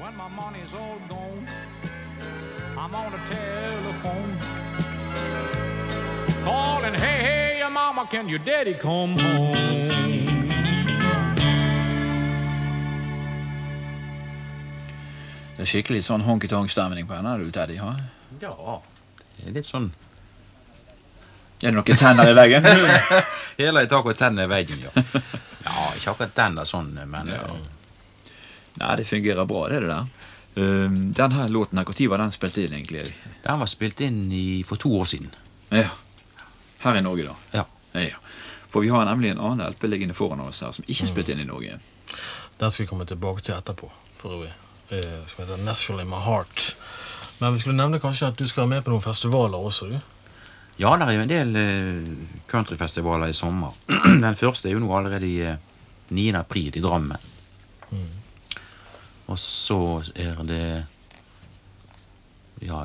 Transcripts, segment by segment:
When my money's all gone, I'm on the telephone. Calling, hey, hey, your mama, can your daddy come home? Det er skikkelig sånn honky-tonk-stemning på henne, du, Teddy. Ha? Ja, det er litt sånn Er det noen tenner i veggen? Hele taket og tennene i veggen, ja. Ja, ikke akkurat den der sånn, men Ja. Nei, det fungerer bra, det, det der. Um, den låten her, Når var den spilt inn, egentlig? Den var spilt inn i, for to år siden. Ja. Her i Norge, da. Ja. Ja. For vi har nemlig en annen LP liggende foran oss her som ikke er spilt inn i Norge. Den skal vi komme tilbake til etterpå, for øvrig. Eh, som heter in my heart. Men vi skulle nevne kanskje at du skal være med på noen festivaler også, du. Ja, det er jo en del eh, countryfestivaler i sommer. Den første er jo nå allerede i eh, 9. april i Drammen. Og så er det ja,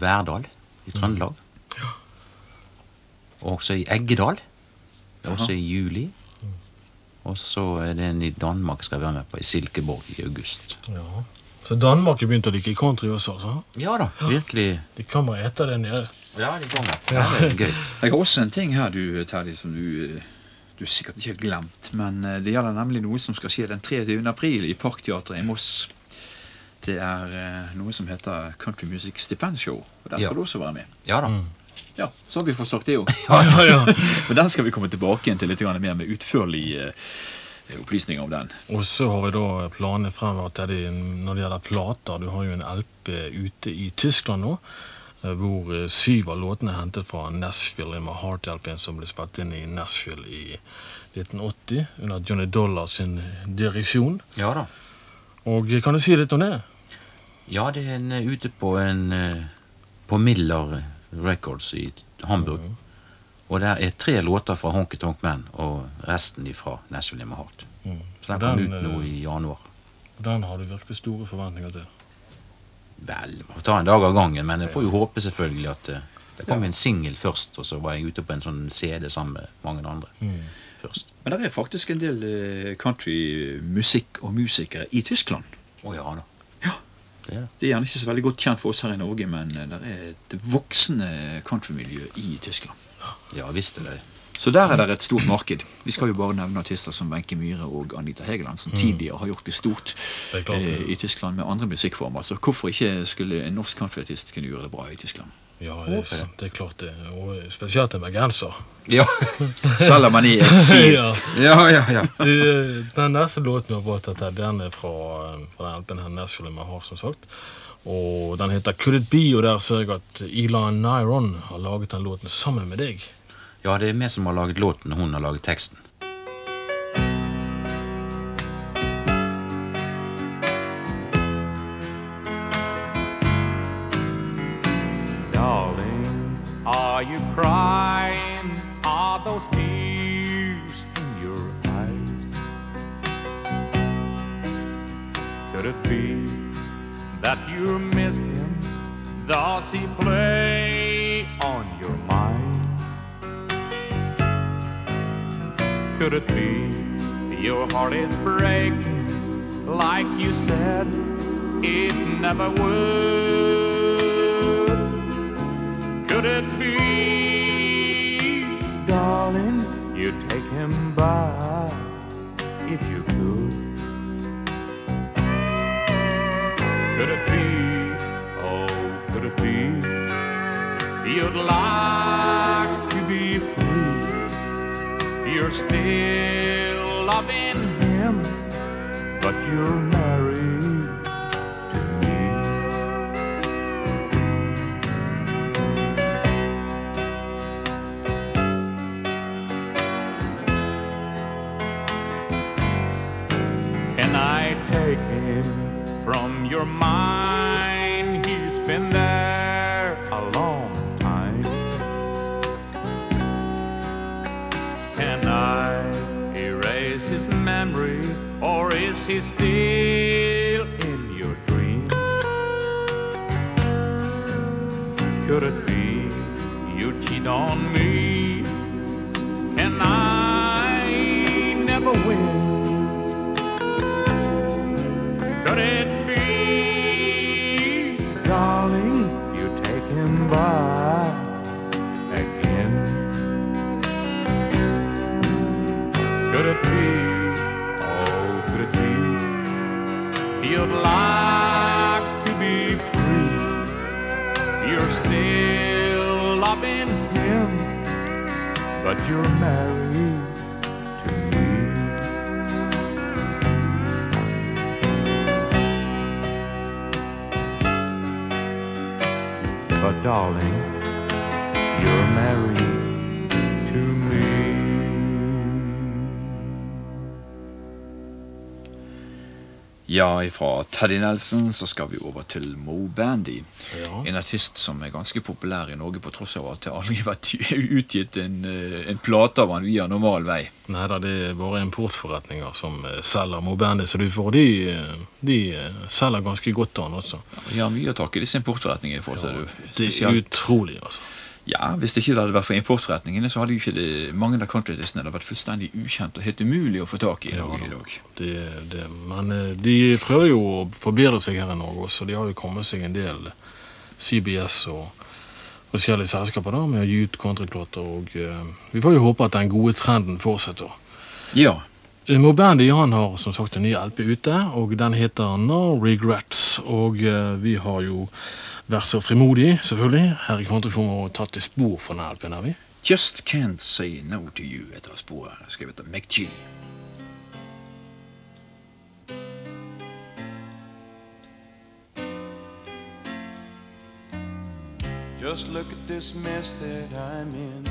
Verdal i Trøndelag. Og også i Eggedal. Det er også i juli. Og så er det en i Danmark skal være med på, i Silkeborg i august. Ja. Så Danmark har begynt å like country også, altså? Ja da, virkelig. De kommer etter det nede. Ja, de kommer. Ja, det er gøy. Jeg har også en ting her, du, Terje, som du, du sikkert ikke har glemt. Men eh, det gjelder nemlig noe som skal skje den 23. april i Parkteatret i Moss. Det er eh, noe som heter Country Music Stipend Show. Og der skal Ja. du også være med. Ja da. Ja, Så har vi fått sagt det jo. Ja, ja, ja. Men den skal vi komme tilbake til litt mer med utførlige eh, opplysninger om den. Og så har vi da planene fremover til når det gjelder plater. Du har jo en LP ute i Tyskland nå, hvor eh, syv av låtene er hentet fra Nashville in my heart-LP-en som ble spilt inn i Nashville i 1980 under Johnny Dollar sin direksjon. Ja da. Og eh, kan du si litt om det? Ja, det er en, eh, ute på en eh, På Miller Records i Hamburg. Og der er tre låter fra Honky Tonk Man og resten fra Nashville in my heart. Så den kom ut nå eh, i januar. Den har du virkelig store forventninger til. Vel, må ta en dag av gangen, men jeg får jo håpe selvfølgelig at eh, det kom en singel først, og så var jeg ute på en sånn CD sammen med mange andre først. Men det er faktisk en del eh, countrymusikk og musikere i Tyskland. Å ja da. Ja. Det er det. Det er gjerne ikke så veldig godt kjent for oss her i Norge, men eh, det er et voksende countrymiljø i Tyskland. Ja visst er det det. Så der er det et stort marked. Vi skal jo bare nevne artister som Wenche Myhre og Anita Hegeland, som tidligere har gjort det stort Det klart eh, i Tyskland med andre musikkformer. Så hvorfor ikke skulle en norsk countryartist kunne gjøre det bra i Tyskland? Ja, det er, det er klart det. Og spesielt en bergenser. Ja, Selv om man er i ja. ja, ja. ja. Den neste låten vi har valgt den er fra, fra den LP-en in my som sagt. Og den heter Could It Be, og der ser jeg at Elan Nyron har laget den låten sammen med deg. Ja, det er vi som har laget låten, og hun har laget teksten. Darling, are you crying? Are those tears in your eyes? Could it be that you missed him? Does he play Could it be your heart is breaking like you said it never would? Could it be, darling, you'd take him back if you could? Could it be, oh, could it be, you'd like still loving him, but you're you cheat on me? Can I never win? Could it you're married to me. But darling, Ja, fra Teddy Nelson så skal vi over til Mo Bandy. Ja. En artist som er ganske populær i Norge på tross av at det aldri har vært utgitt en, eh, en plate av han via normal vei. Nei da, det er bare importforretninger som selger Mo Bandy, så du får de, eh, de eh, selger ganske godt av han også. Ja, mye å takke disse importforretningene for. ser du. Det er utrolig, altså. Ja, Hvis det ikke hadde vært for importforretningene, så hadde jo ikke det, mange av countrylistene vært fullstendig ukjent og helt umulig å få tak i Ja, i dag. Det, det, men eh, de prøver jo å forbedre seg her i Norge også. De har jo kommet seg en del CBS og forskjellige selskaper da, med å gi ut countryplater. Og eh, vi får jo håpe at den gode trenden fortsetter. Ja, Eh, han har som sagt en ny LP ute, og den heter No Regrets. Og vi har jo vært så frimodige, selvfølgelig, her i Countryform og tatt til spor for den har er vi. Just Can't Say No To You etter sporet er skrevet av McG. Just look at this mess that I'm in.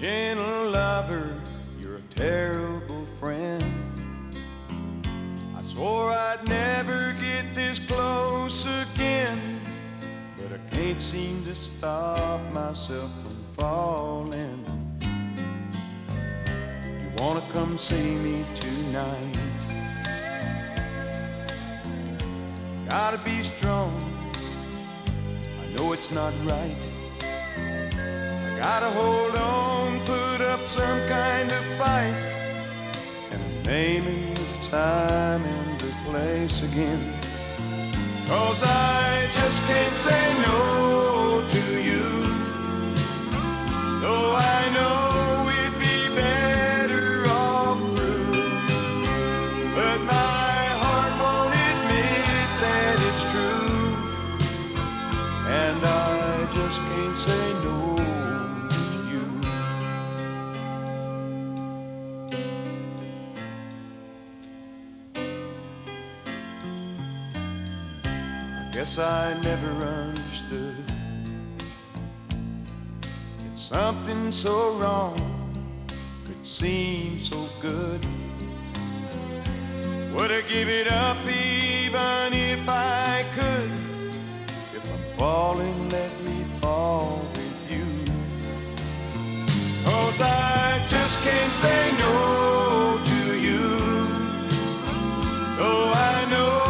Gentle lover, you're a terrible friend. I swore I'd never get this close again, but I can't seem to stop myself from falling. You wanna come see me tonight? Gotta be strong. I know it's not right. I gotta hold on, put up some kind of fight. And I'm time and the place again. Cause I just can't say no to you. Though I know guess I never understood. It's something so wrong could seem so good. Would I give it up even if I could? If I'm falling, let me fall with you. Cause I just can't say no to you. Though I know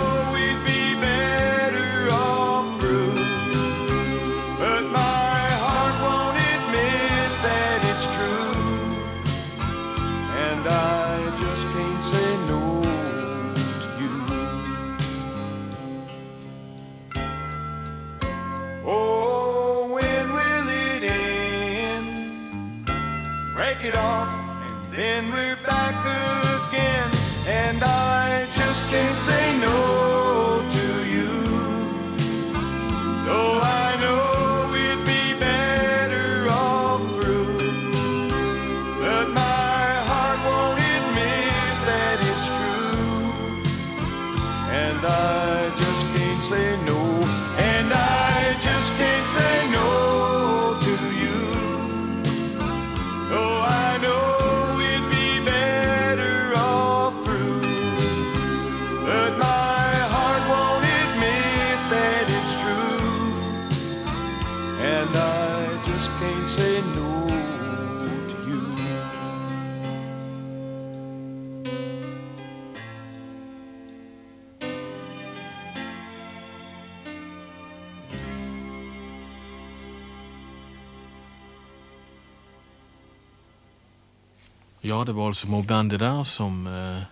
Ja, det var altså Mo Bandy der som eh,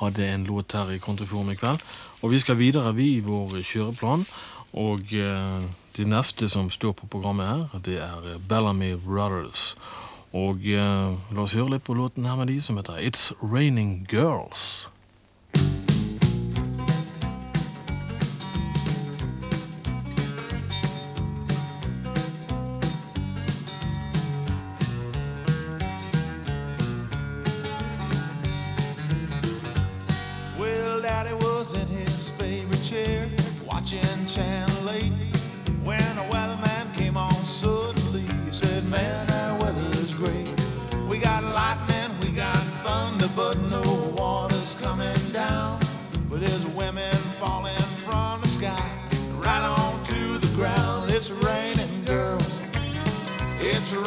hadde en låt her i Countryform i kveld. Og vi skal videre, vi, i vår kjøreplan. Og eh, det neste som står på programmet her, det er Bellamy Brothers. Og eh, la oss høre litt på låten her med de som heter It's Raining Girls.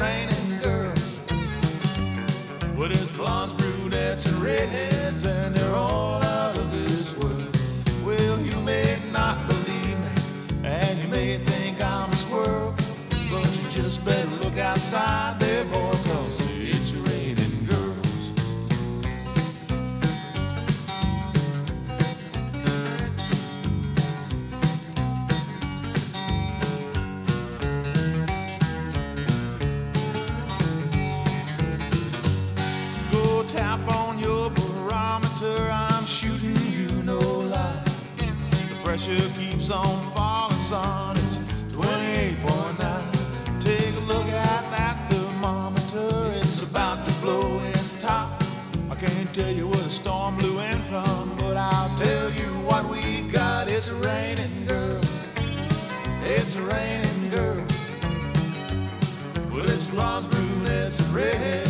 Raining, girls. But there's blondes, brunettes, and redheads, and they're all out of this world. Well, you may not believe me, and you may think I'm a squirrel, but you just better look outside pressure keeps on falling, son. It's 28.9. Take a look at that thermometer. It's about to blow its top. I can't tell you where the storm blew in from, but I'll tell you what we got. It's raining, girl. It's raining, girl. Well, it's blondes, brunettes, and redheads,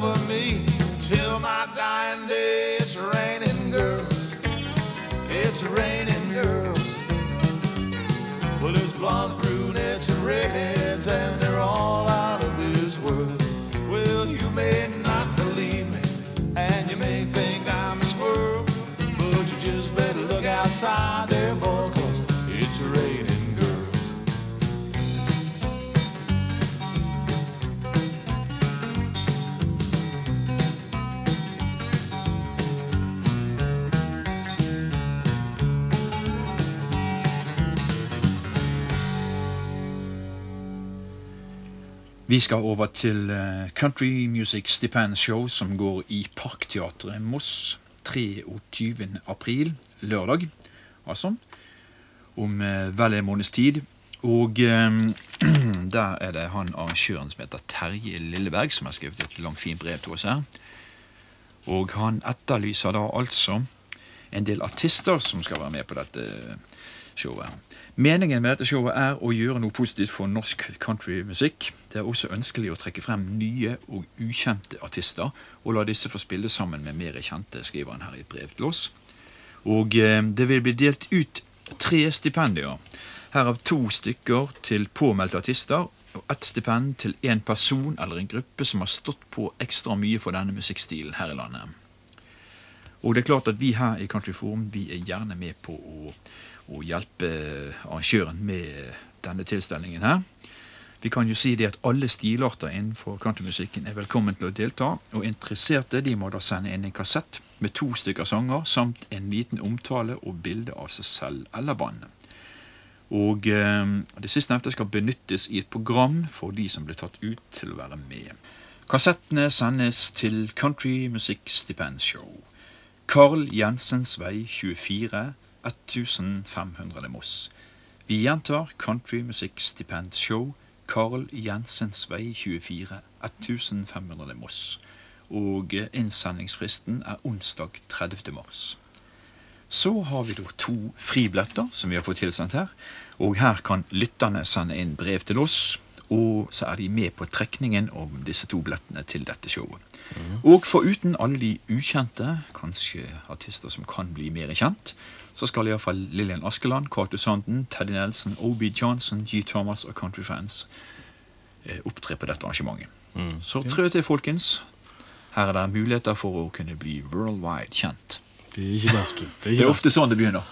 cover me till my dying day. It's raining girls, it's raining girls. Well, there's blondes, Vi skal over til eh, Country Music Stipend Show, som går i Parkteatret Moss 23. april, lørdag, altså. Om eh, vel en måneds tid. Og eh, der er det han arrangøren som heter Terje Lilleberg, som har skrevet et langt, fint brev til oss her. Og han etterlyser da altså en del artister som skal være med på dette showet. Meningen med dette showet er å gjøre noe positivt for norsk countrymusikk. Det er også ønskelig å trekke frem nye og ukjente artister, og la disse få spille sammen med mer kjente, skriver han her i et brev til oss. Og eh, det vil bli delt ut tre stipendier. Herav to stykker til påmeldte artister, og ett stipend til en person eller en gruppe som har stått på ekstra mye for denne musikkstilen her i landet. Og det er klart at vi her i Country Forum vi er gjerne med på å, å hjelpe arrangøren med denne tilstelningen her. Vi kan jo si det at alle stilarter innenfor countrymusikken er velkommen til å delta, og interesserte de må da sende inn en kassett med to stykker sanger samt en liten omtale og bilde av seg selv eller bandet. Og eh, det sistnevnte skal benyttes i et program for de som blir tatt ut til å være med. Kassettene sendes til Country Music Stipend Show. Carl Jensens vei 24 1500 Moss. Vi gjentar Country Music Stipend Show. Carl Jensens vei 24 1500 Moss. Og eh, innsendingsfristen er onsdag 30. mars. Så har vi da to fribilletter som vi har fått tilsendt her. Og her kan lytterne sende inn brev til oss, og så er de med på trekningen om disse to billettene til dette showet. Og foruten alle de ukjente, kanskje artister som kan bli mer kjent, så skal iallfall Lillian Askeland, Cato Sanden, Teddy Nelson, OB Johnson, G. Thomas og Countryfans eh, opptre på dette arrangementet. Så trø til, folkens. Her er det muligheter for å kunne bli worldwide kjent. Det er ikke best, du. Det er Det er ofte sånn det begynner.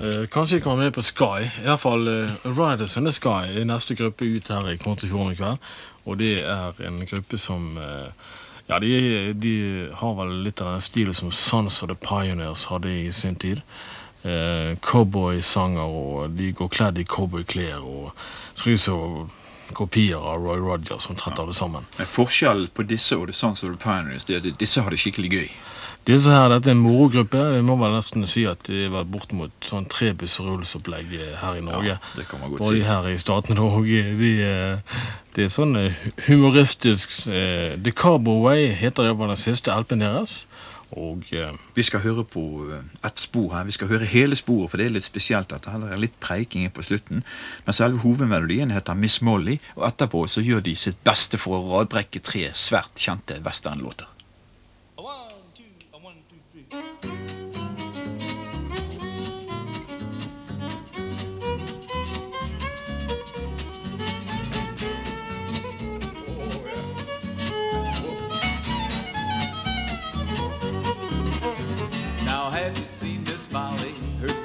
Eh, kanskje jeg kommer med på Sky. I hvert fall uh, Riders in the Sky er neste gruppe ut her i Kontrifjorden i kveld. Og det er en gruppe som eh, Ja, de, de har vel litt av den stilen som Sons of the Pioneers hadde i sin tid. Uh, Cowboysanger, og de går kledd i cowboyklær og ser ut kopier av Roy Rogers, omtrent alle sammen. Men forskjellen på disse og The Sons of the Pioneers det er at disse har det skikkelig gøy. Disse her, Dette er en morogruppe. Jeg må vel nesten si at det har vært bortimot sånn tre bussrullsopplegg her i Norge. Ja, det kan man godt Både si. her i statene og de, eh, Det er sånn eh, humoristisk The The Carboway heter iallfall den siste LP-en deres. Og eh, Vi skal høre på et ett spor her. Vi skal høre hele sporet, for det er litt spesielt at det er litt preiking på slutten. Men selve hovedmelodien heter Miss Molly, og etterpå så gjør de sitt beste for å radbrekke tre svært kjente westernlåter.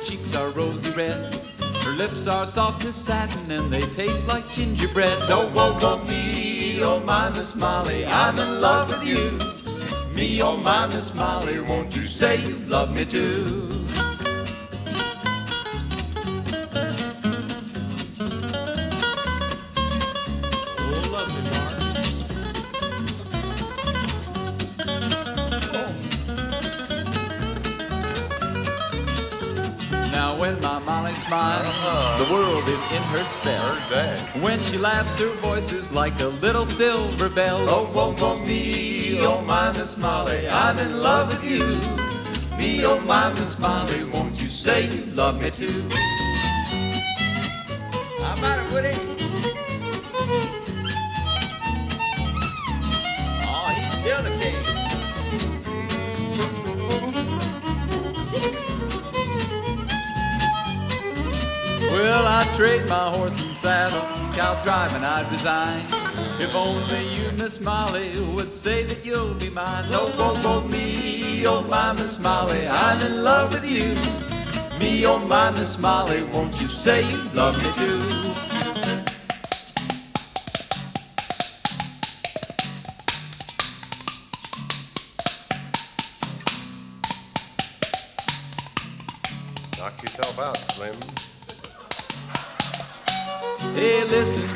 Cheeks are rosy red. Her lips are soft as satin and they taste like gingerbread. Don't won't want me, oh my Miss Molly, I'm in love with you. Me, oh my Miss Molly, won't you say you love me too? Her spell. When she laughs, her voice is like a little silver bell. Oh, won't me, oh my Miss Molly, I'm in love with you. Me, oh my Miss Molly, won't you say you love me too? How about it, Woody? Well, I'd trade my horse and saddle, cow driving I'd resign. If only you, Miss Molly, would say that you'll be mine. No, won't want me, oh my Miss Molly, I'm in love with you. Me, oh my Miss Molly, won't you say you love me too?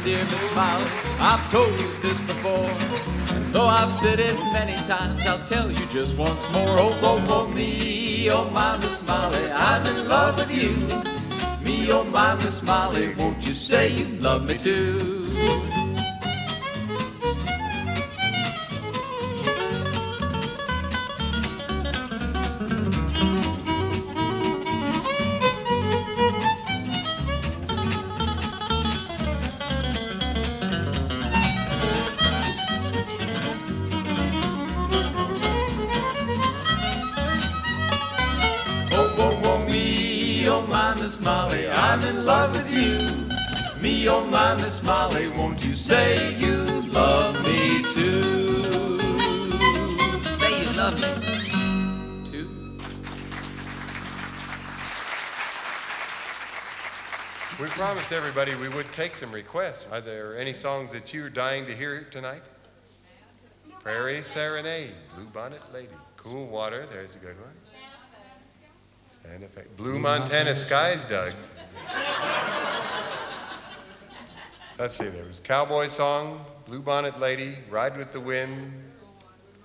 Dear Miss Molly, I've told you this before. Though I've said it many times, I'll tell you just once more. Oh, Oh, oh, me, oh my Miss Molly, I'm in love with you. Me, oh my Miss Molly, won't you say you love me too? Miss Molly, I'm in love with you. Me, oh my Miss Molly, won't you say you love me too? say you love me. Too. We promised everybody we would take some requests. Are there any songs that you're dying to hear tonight? Prairie Serenade, Blue Bonnet Lady, Cool Water, there's a good one. Santa Fe. Blue Montana Skies, Doug. Let's see, there was Cowboy Song, Blue Bonnet Lady, Ride with the Wind,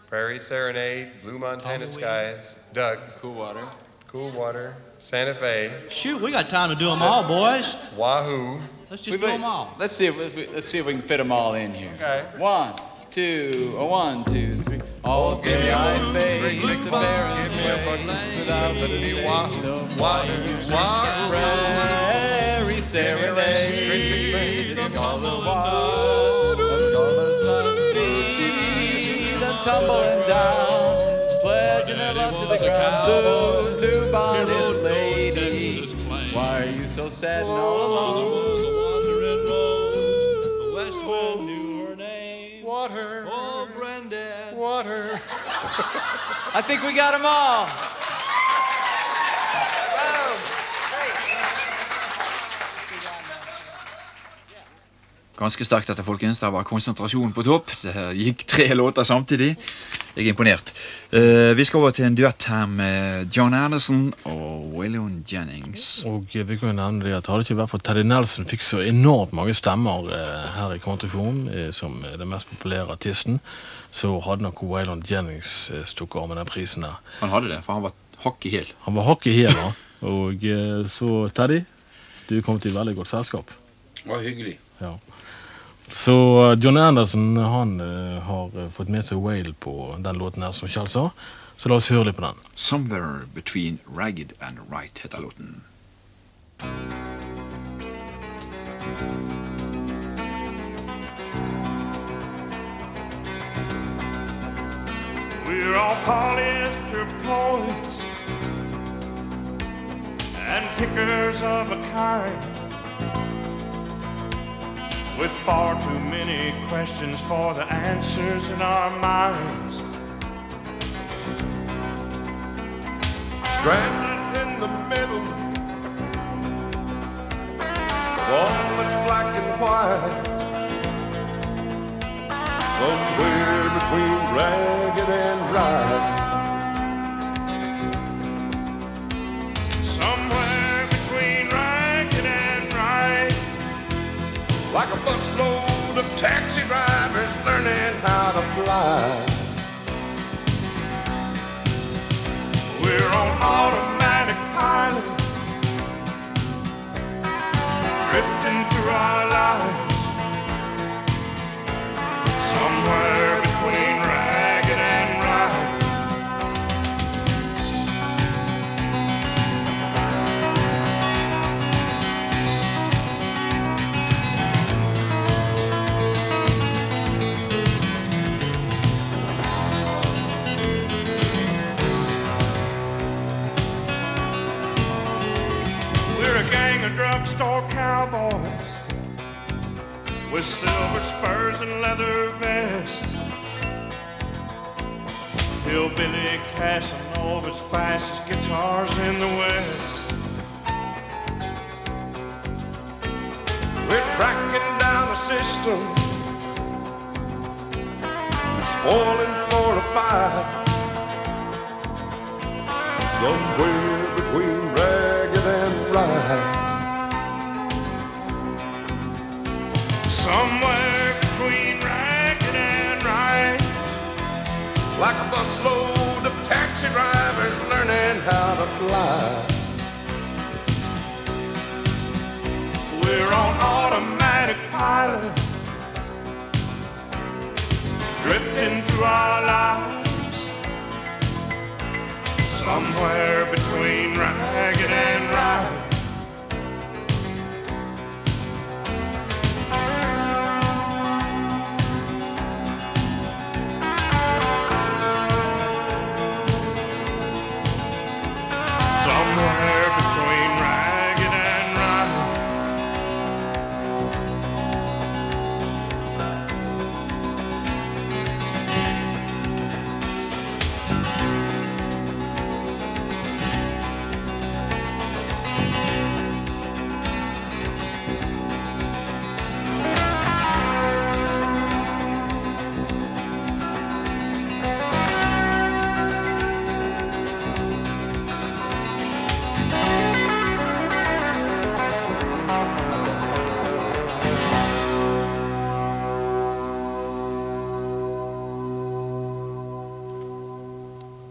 Prairie Serenade, Blue Montana Skies, Doug, Cool water. Cool Water, Santa Fe, Shoot, we got time to do them all, boys. Wahoo, Let's just do them all. Let's see if if we, let's see if we can fit them all in here. Okay. One, two, a one, two, three. Oh, give me thy face to bear and abundance without the taste of water. Prairie the water, the sea, tumbling down, pledging her love to the ground. Blue, blue lady, why are you so sad and all alone? Water. Water. I think we got them all. Ganske sterkt dette, folkens. Der var konsentrasjonen på topp. Det her gikk tre låter samtidig. Jeg er imponert. Eh, vi skal over til en duett her med John Anderson og Waylon Jennings. Og eh, vi kan jo nevne det at Hadde ikke vært for Teddy Nelson fikk så enormt mange stemmer eh, her i eh, som er den mest populære artisten, så hadde nok Waylon Jennings stukket av med den prisen der. Han hadde det, for han var hakk i hæl. Han var hakk i hæl, ja. Og så, Teddy, du kom til veldig godt selskap. Det var hyggelig. Ja. Så eh, John Anderson han eh, har eh, fått med seg Whale på den låten her, som Kjell sa. Så la oss høre litt på den. 'Somewhere Between Ragged and Right' heter låten. We're all polyester poets and pickers of a kind. With far too many questions for the answers in our minds. Stranded in the middle of all that's black and white. Somewhere between ragged and right. Busload of taxi drivers learning how to fly. We're on automatic pilot. Drifting through our lives. Somewhere between drugstore cowboys with silver spurs and leather vests. Hillbilly Casanova's fastest guitars in the West. We're tracking down a system, spoiling for a fight. Somewhere Like a busload of taxi drivers learning how to fly. We're on automatic pilot. Drifting through our lives. Somewhere between ragged and right.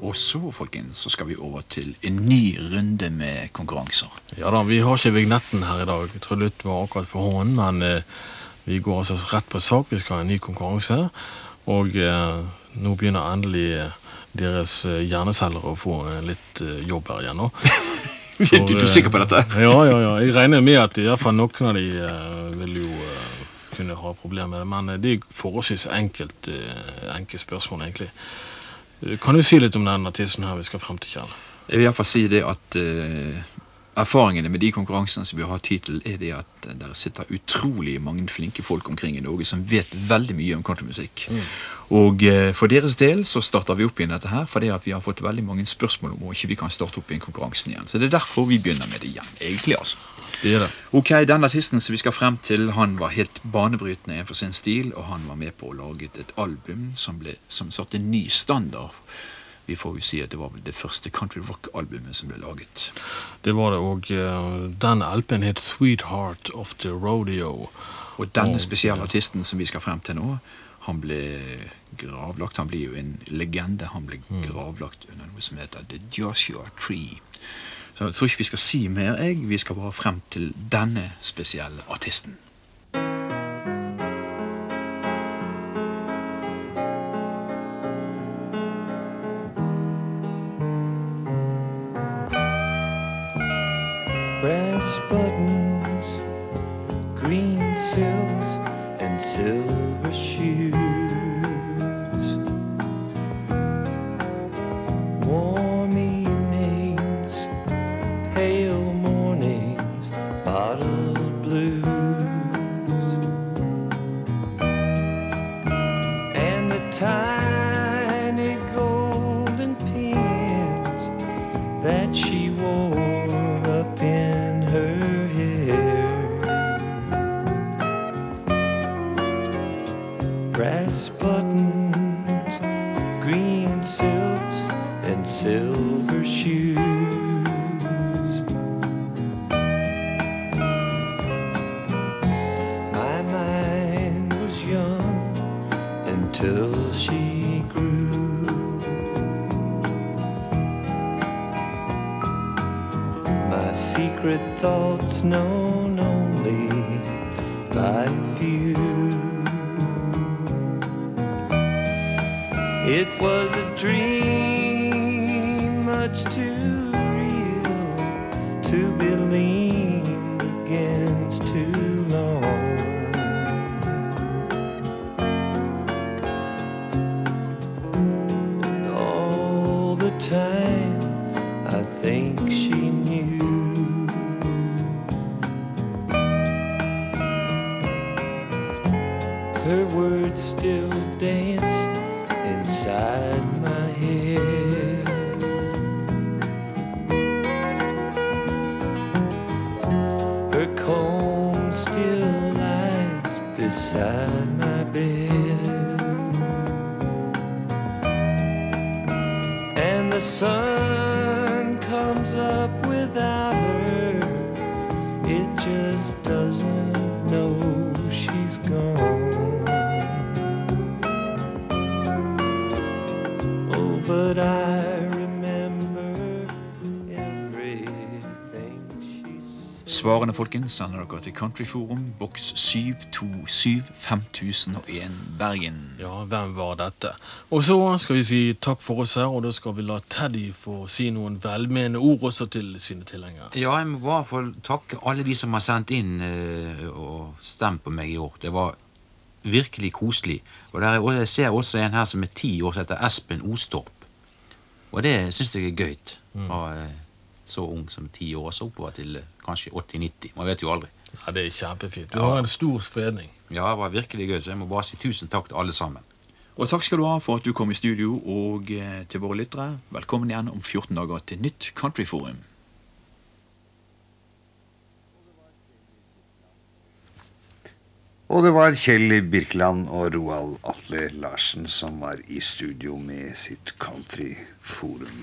Og så, folkens, så skal vi over til en ny runde med konkurranser. Ja da, vi har ikke vignetten her i dag. Jeg tror det var akkurat for hånden, men eh, vi går altså rett på sak. Vi skal ha en ny konkurranse. Og eh, nå begynner endelig eh, deres eh, hjerneceller å få eh, litt eh, jobb her igjen nå. For, du, er sikker på dette? Ja, ja, ja. Jeg regner med at i hvert fall noen av de vil jo kunne ha problemer med det. Men det er forholdsvis enkelt, enkelt spørsmål, egentlig. Eh, Kan du si litt om den artisten her vi skal frem til, Kjell? Jeg vil iallfall si det at eh, erfaringene med de konkurransene som vi har hatt hittil, er det at eh, der sitter utrolig mange flinke folk omkring i Norge som vet veldig mye om countrymusikk. Og eh, for deres del så starter vi opp igjen dette her, fordi at vi har fått veldig mange spørsmål om hvor ikke vi kan starte opp igjen konkurransen igjen. Så det er derfor vi begynner med det igjen, egentlig, altså. Det er det. Ok, den artisten som vi skal frem til, han var helt banebrytende innenfor sin stil, og han var med på å lage et album som, ble, som satte en ny standard. Vi får jo si at det var det første country rock-albumet som ble laget. Det var det, og uh, den LP-en het Sweetheart of the Rodeo. Og denne Og, spesielle artisten som vi skal frem til nå, han ble gravlagt. Han blir jo en legende. Han ble Mm. gravlagt under noe som heter The Joshua Tree. Så jeg tror ikke vi skal si mer, jeg. Vi skal bare frem til denne spesielle artisten. Known only by few. It was a dream much too real to be leaned against too long. all the time Svarene, folkens, sender dere til Countryforum, boks 727 5001 Bergen. Ja, hvem var dette? Og så skal vi si takk for oss her, og da skal vi la Teddy få si noen velmenende ord også til sine tilhengere. Ja, jeg må i hvert fall takke alle de som har sendt inn eh, og stemt på meg i år. Det var virkelig koselig. Og, der, og jeg ser også en her som er ti år, som heter Espen Ostorp. Og det syns jeg er gøy. Fra eh, så ung som ti år, så oppover til eh, kanskje 80-90. Man vet jo aldri. Ja, Det er kjempefint. Du har en stor spredning. Ja, det var virkelig gøy, så jeg må bare si tusen takk til alle sammen. Og takk skal du ha for at du kom i studio, og eh, til våre lyttere, velkommen igjen om 14 dager til nytt Countryforum. Og det var Kjell Birkeland og Roald Atle Larsen som var i studio med sitt countryforum.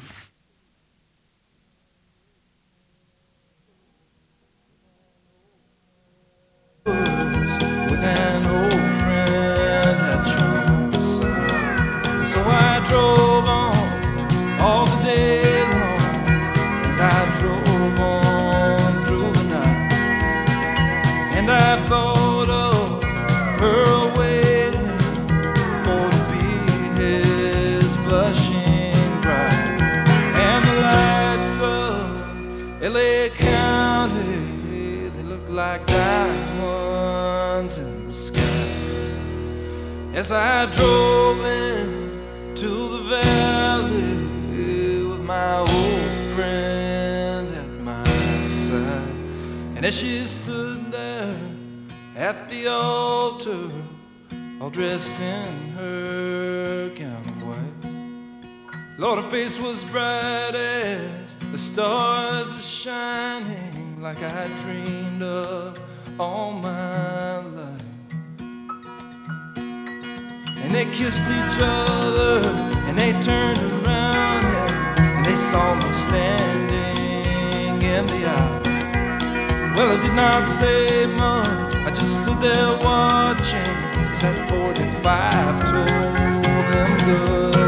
With an As I drove in to the valley with my old friend at my side. And as she stood there at the altar, all dressed in her gown of white. Lord, her face was bright as the stars are shining, like I dreamed of all my life. They kissed each other, and they turned around, and, they saw me standing in the aisle. Well, I did not say much, I just stood there watching as that 45 told them good.